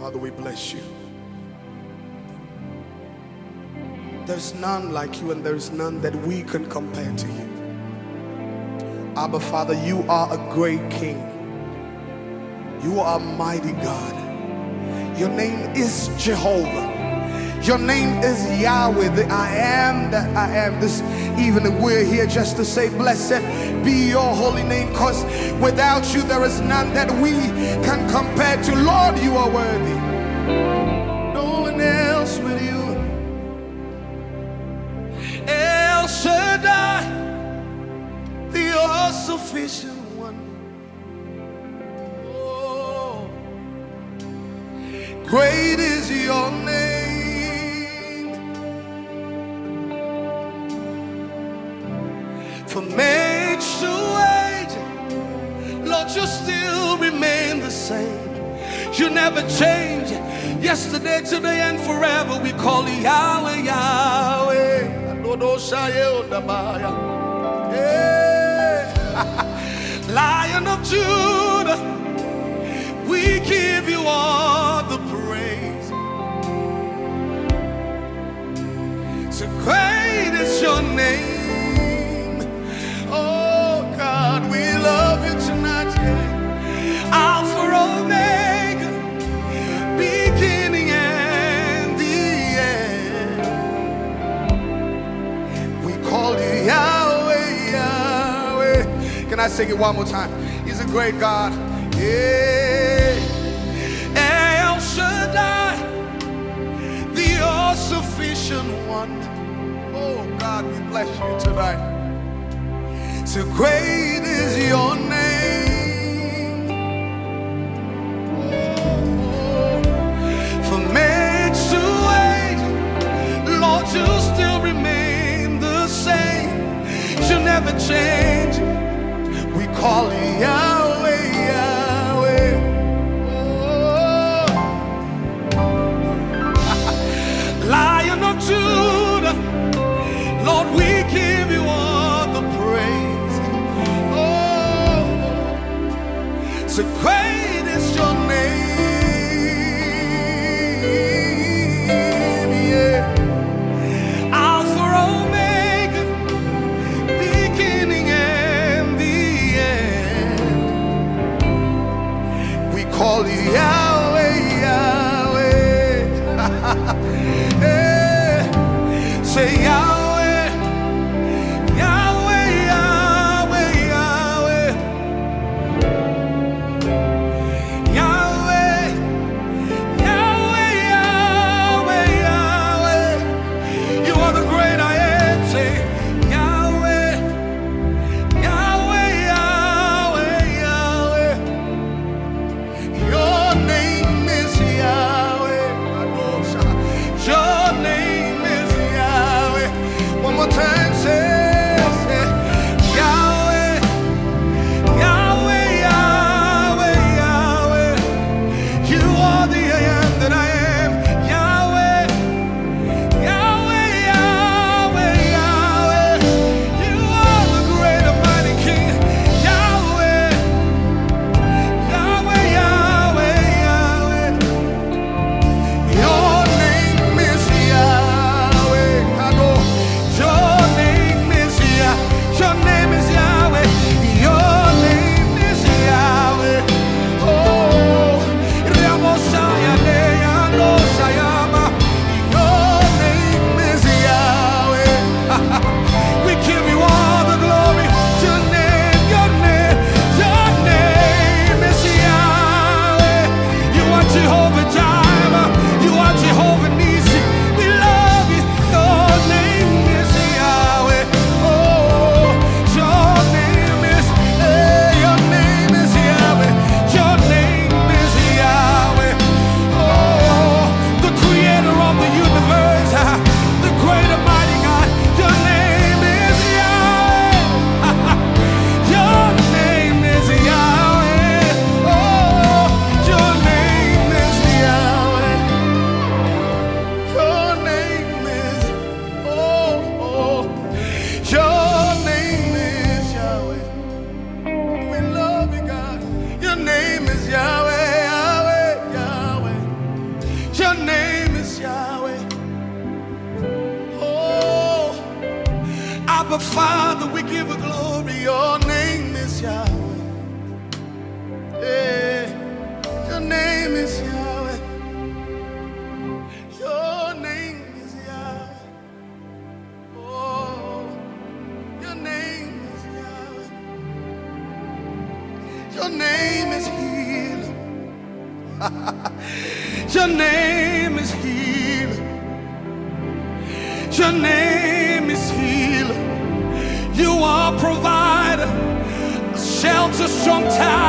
Father, we bless you. There's none like you, and there's none that we can compare to you. Abba, Father, you are a great King. You are a mighty God. Your name is Jehovah. Your name is Yahweh, the I am that I am. This evening, we're here just to say, Blessed be your holy name, because without you, there is none that we can compare to. Lord, you are worthy. No one else but you. El Shaddai, the all sufficient one. Oh, great is your name. Lord, you still remain the same. You never change. Yesterday, today, and forever, we call you Yahweh, Yahweh. Yeah. Lion of Judah, we give you all the praise. So great is your name. Can I sing it one more time? He's a great God. Yeah. El Shaddai, the all sufficient one. Oh God, we bless you tonight. So great is your name. Oh, from age to age, Lord, you still remain the same. You never change. We call your name is healer. Your name is healer. You are provider, shelter, strong tower.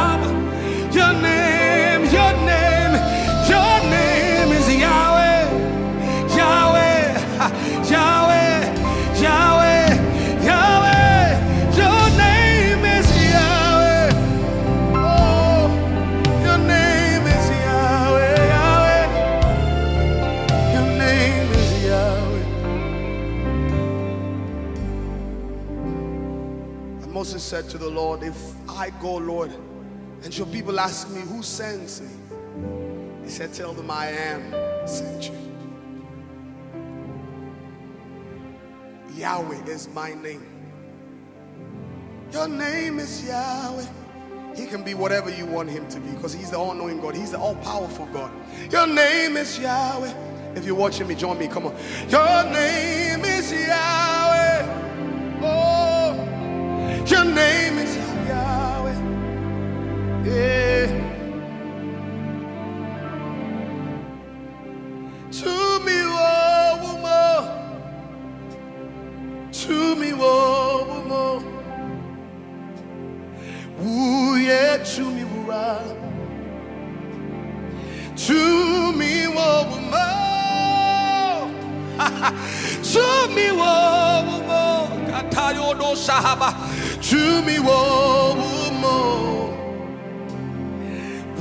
Said to the Lord, If I go, Lord, and your people ask me, Who sends me? He said, Tell them I am sent you. Yahweh is my name. Your name is Yahweh. He can be whatever you want him to be because he's the all knowing God. He's the all powerful God. Your name is Yahweh. If you're watching me, join me. Come on. Your name is Yahweh. To mi wobo To me, oh, woman.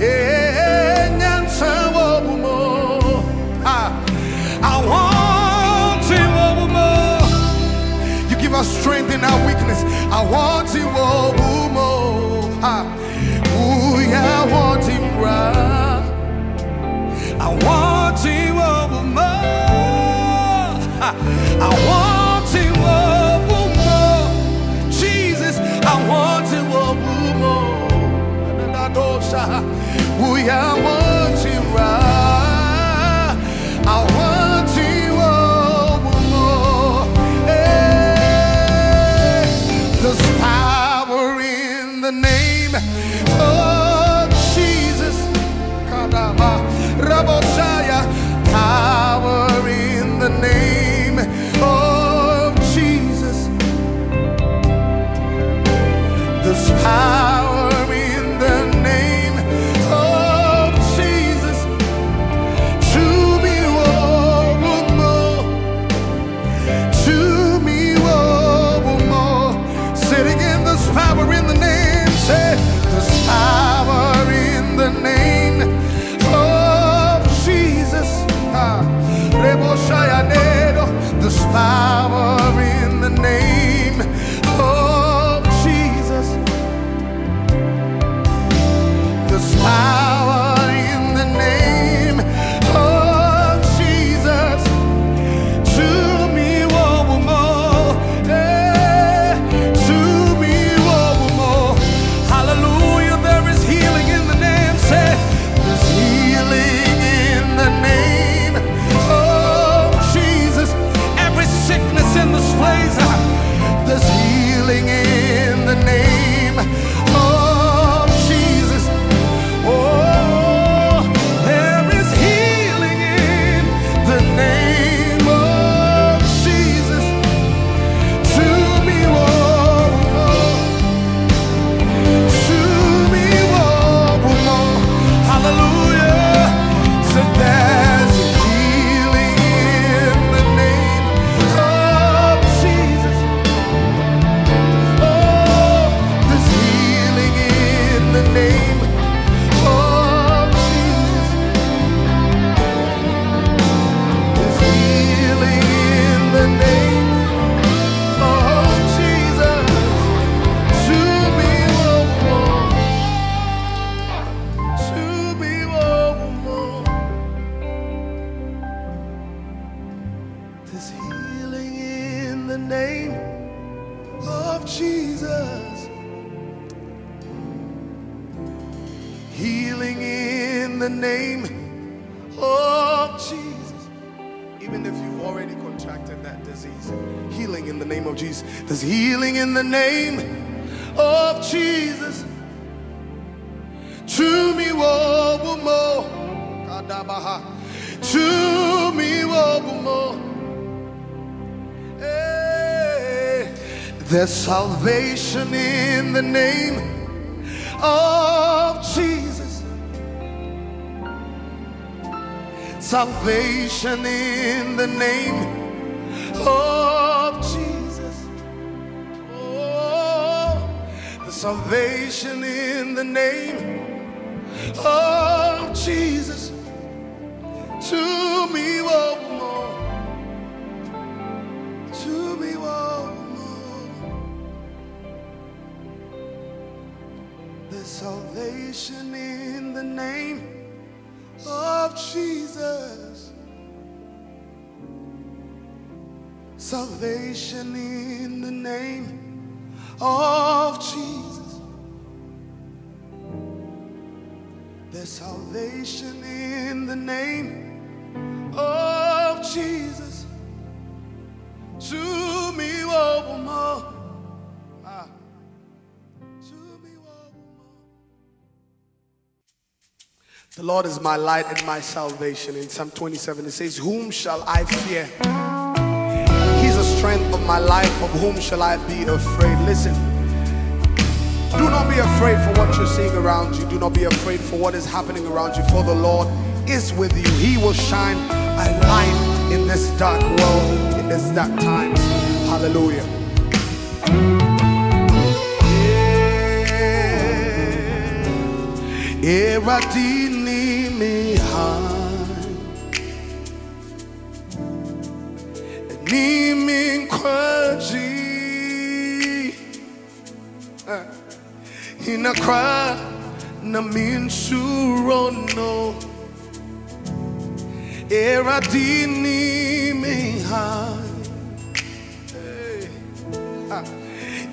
Eh, ah, I want you bumo. You give us strength in our weakness. I want oh, oh, ha. Ooh, yeah, I want him, right. I want oh, boom, oh. I want deixar. Name of Jesus. To me, wo Kadabaha. To me, wo Hey. Eh. There's salvation in the name of Jesus. Salvation in the name of salvation in the name of Jesus. To me, oh, more. To me, oh, more. The salvation in the name of Jesus. Salvation in the name of Jesus. There's salvation in the name of Jesus. To me, oh, more. The Lord is my light and my salvation. In Psalm 27, it says, Whom shall I fear? Strength of my life. Of whom shall I be afraid? Listen. Do not be afraid for what you're seeing around you. Do not be afraid for what is happening around you. For the Lord is with you. He will shine a light in this dark world, in this dark times. Hallelujah. Yeah. Nimi nkwaji Inakra na minsurono Eradini mihai Ah.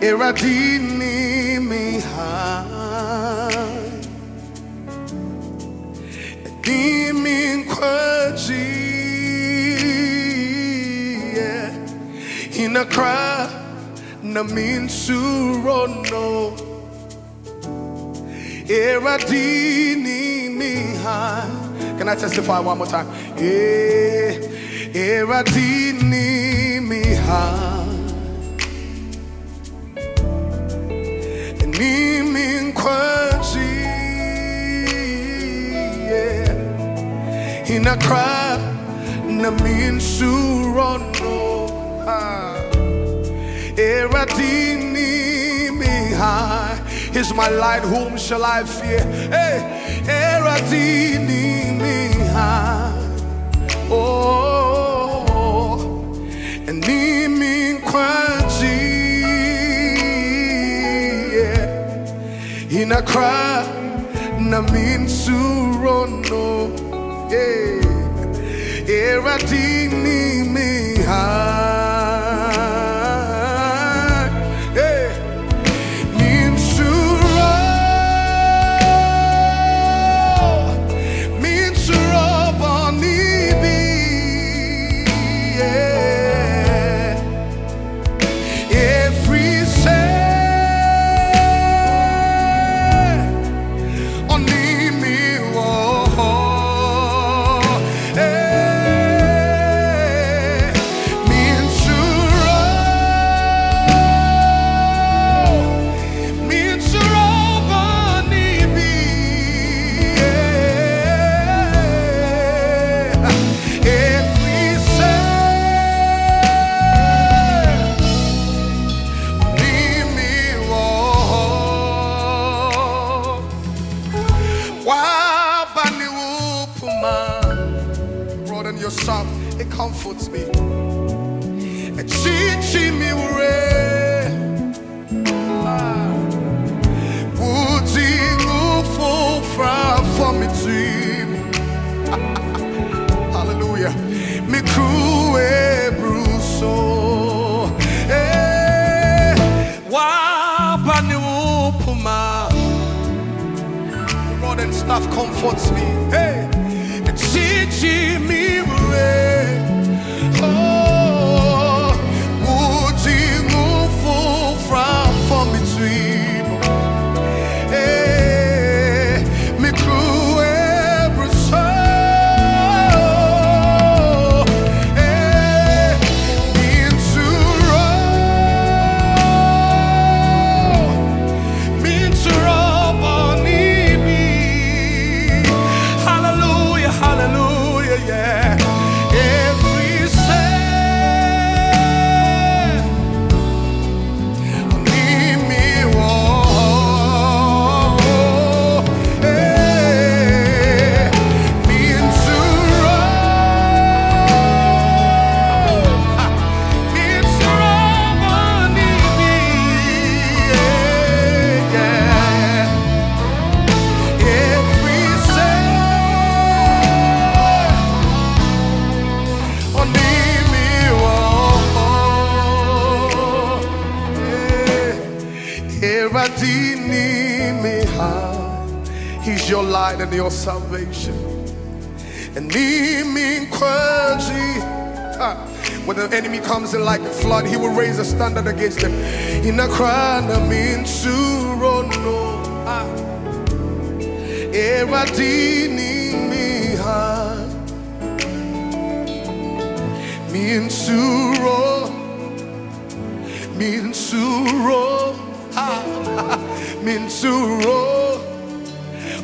Eradini mihai Nimi nkwaji Inakra na minsurono Eradini mihai Can I testify one more time? Eh, Eradini mihai Nimi nkwaji yeah. Inakra na minsurono ah. Eradini mihai is my light, whom shall I fear? Hey, Eradini mihai. Oh, and Nimi kwaji. Yeah. Inakra na minsurono. Yeah. Eradini mihai. me team. Hallelujah. Me crew e bruso. Oh. Eh, wa bani upuma. Rod and staff comforts me. Hey, teaching me. salvation. And lead me in. When the enemy comes in like a flood, he will raise a standard against them. In a crown, I mean, no. Eradini me, ha. Mi insuro Mi insuro Mi insuro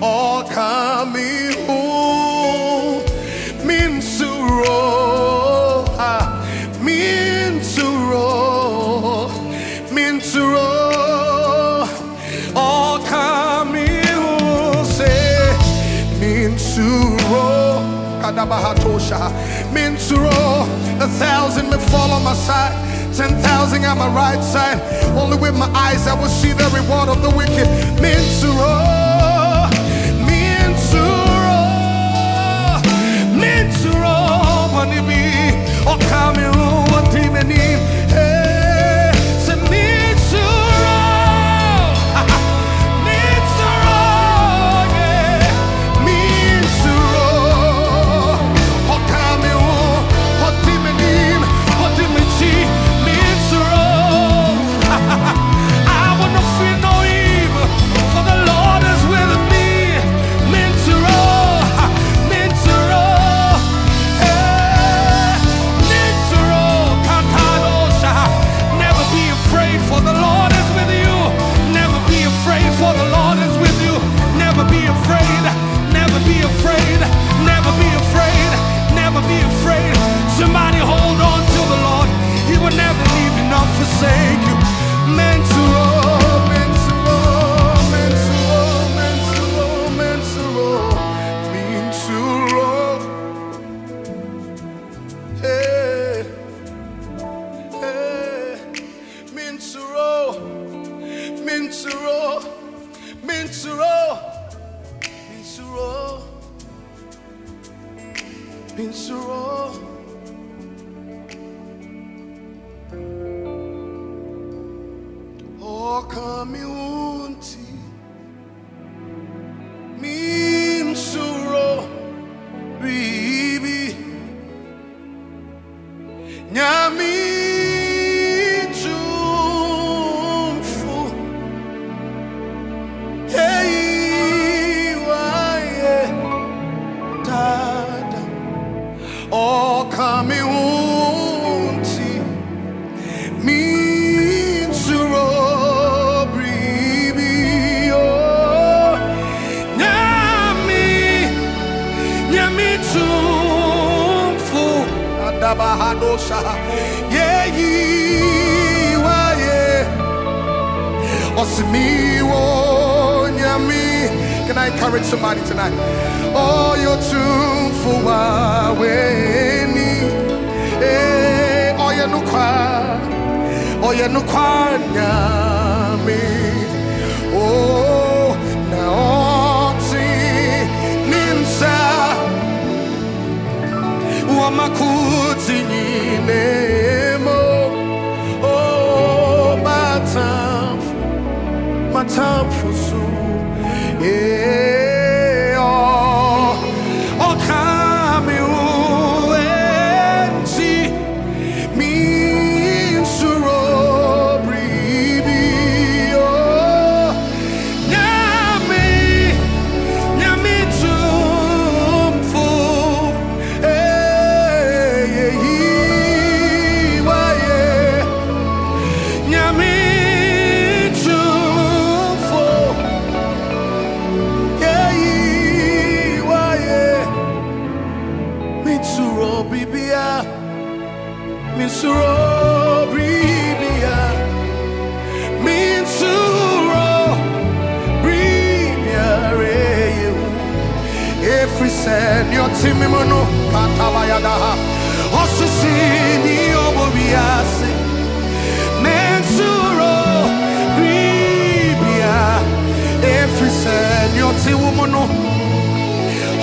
Oh caminho min suro min suro min suro o caminho se min suro kadabahatosha min a thousand may fall on my side 10,000 at my right side. Only with my eyes I will see the reward of the wicked. Mitzurah. It's come O Cameroon, what he means. So Eh,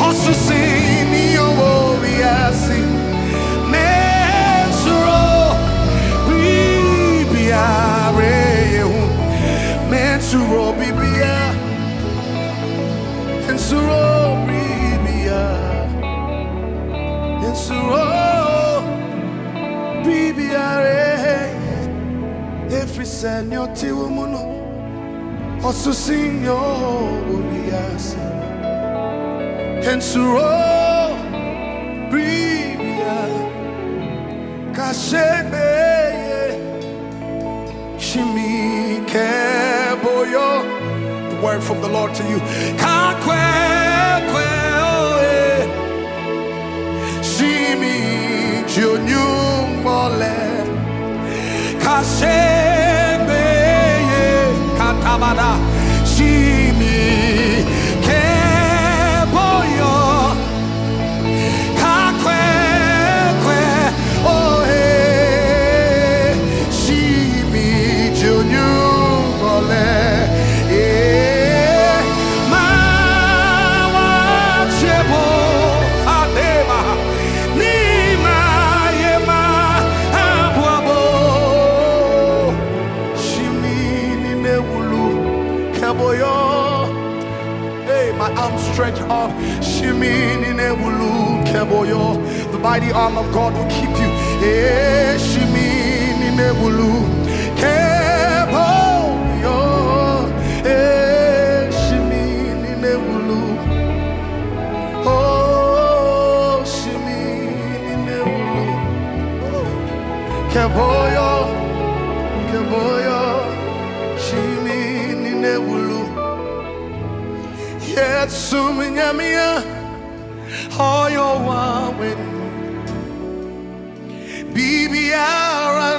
osisi ni obobiase mensuro bibia reyehu mensuro ubiasi Ensuro bibia Kashebe Shimi keboyo the word from the Lord to you. Kakwe. Shimi, jionyung mole. Kashebe, katabada. Shimi,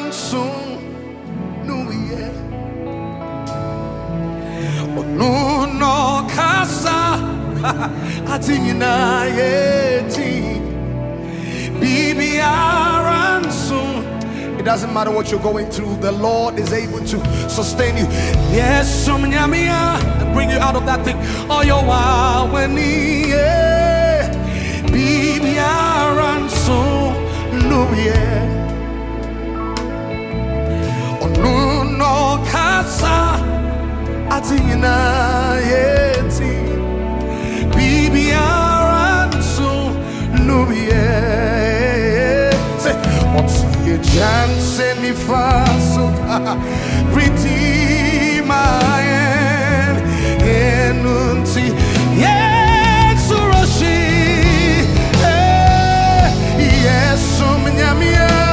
aransun nuye onuno kasa atinyina yeti bibi aransun it doesn't matter what you're going through, the Lord is able to sustain you. Yes, and bring you out of that thing. Oh, your when he be ransom, no, yeah. No, casa, atina, yeti, no, yeah. Say, what's your chance any faso? Redeem my end, enunti, yes, Roshi, eh, yes, umnyamia,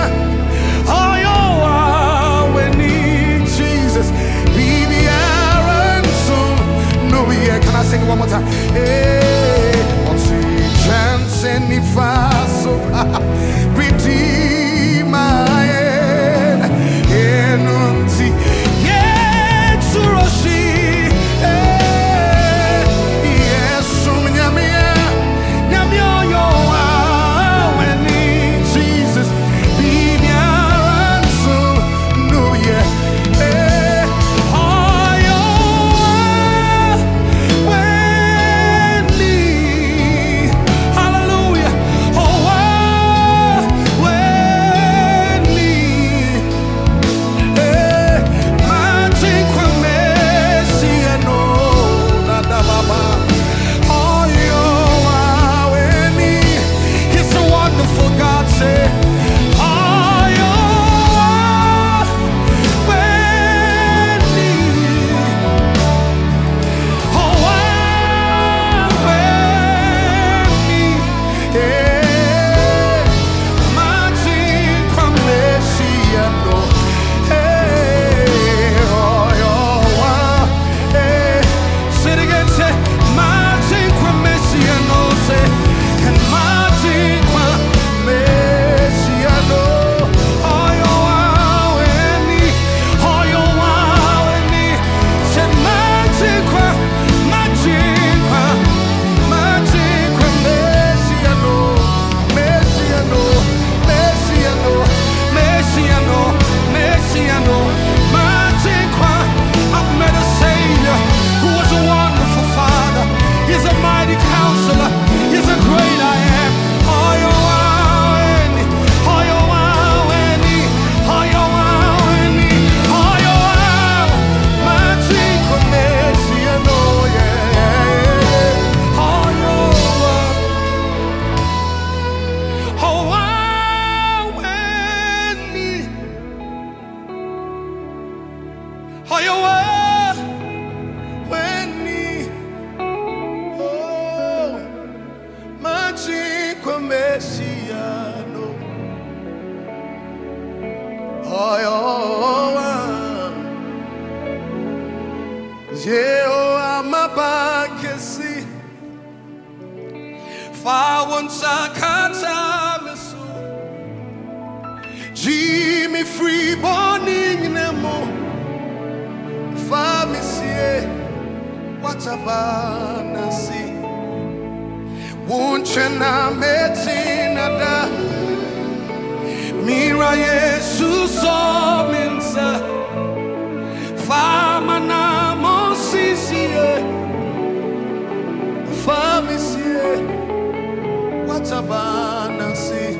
watabana si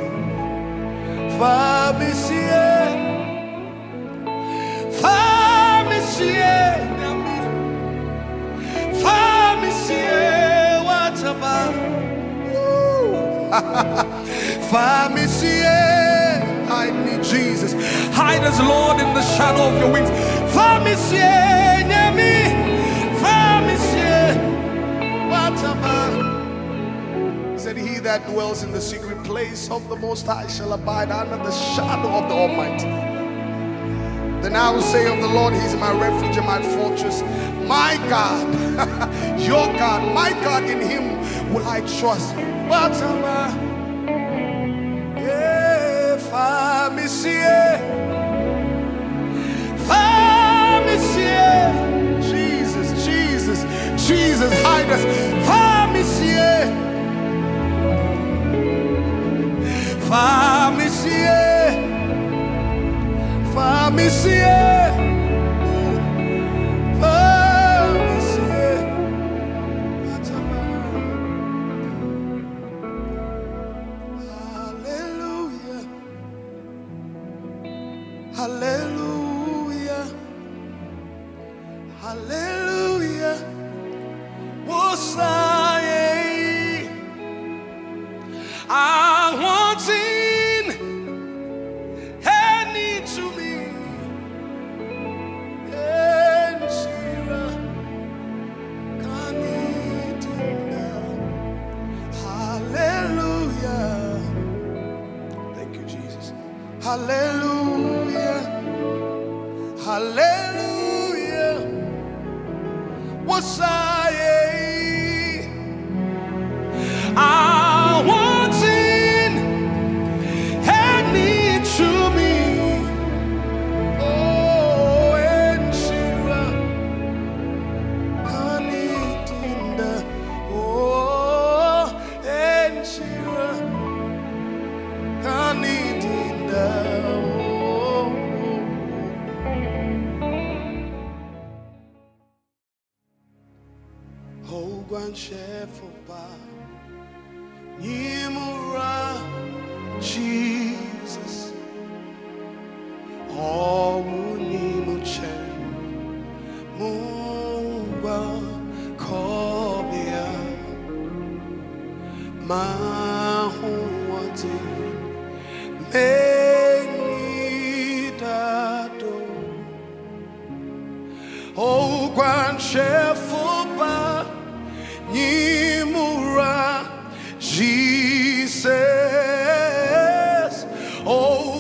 Famisie Famisie Nami Famisie watabana Famisie, hide me, Jesus. Hide us, Lord, in the shadow of your wings. Famisie, that dwells in the secret place of the Most High shall abide under the shadow of the Almighty. Then I will say of the Lord, He's my refuge and my fortress, my God, your God, my God, in Him will I trust. Wataba. Yeah, Famisie. Famisie. Jesus, Jesus, Jesus, hide us. Famisie. Famisie. Famisie.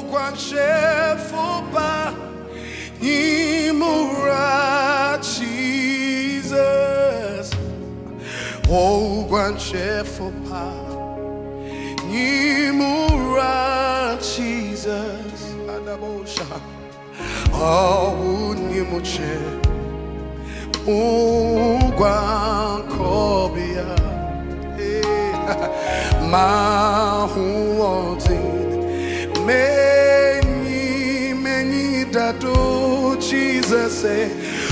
Oh, Shefoba, Nimura, Jesus. Oh, Grand Shefoba, Nimura, Jesus. Adabosha. Oh, Nimuche. Ugwankobia eh, Mahuotin Many, many dado Jesus say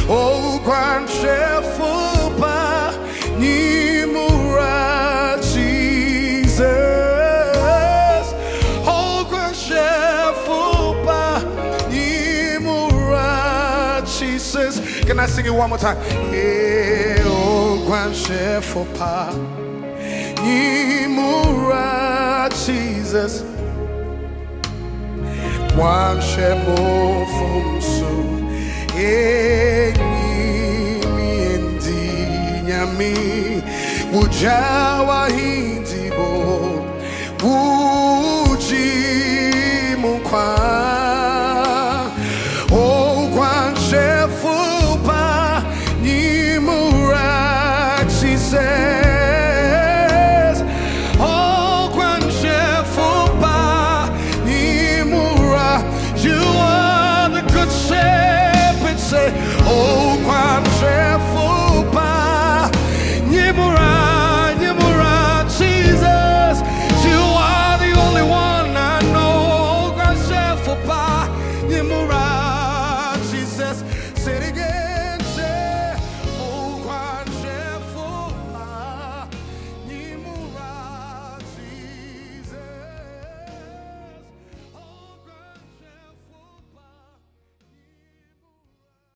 Oh Grand Shefupa Nimura Jesus. Oh Shefupa Nimura Jesus. Can I sing it one more time? Hey, oh Grand Shefupa Jesus Wanshemo fumsu Enyi miendi nyami Wujawa hindibo Wu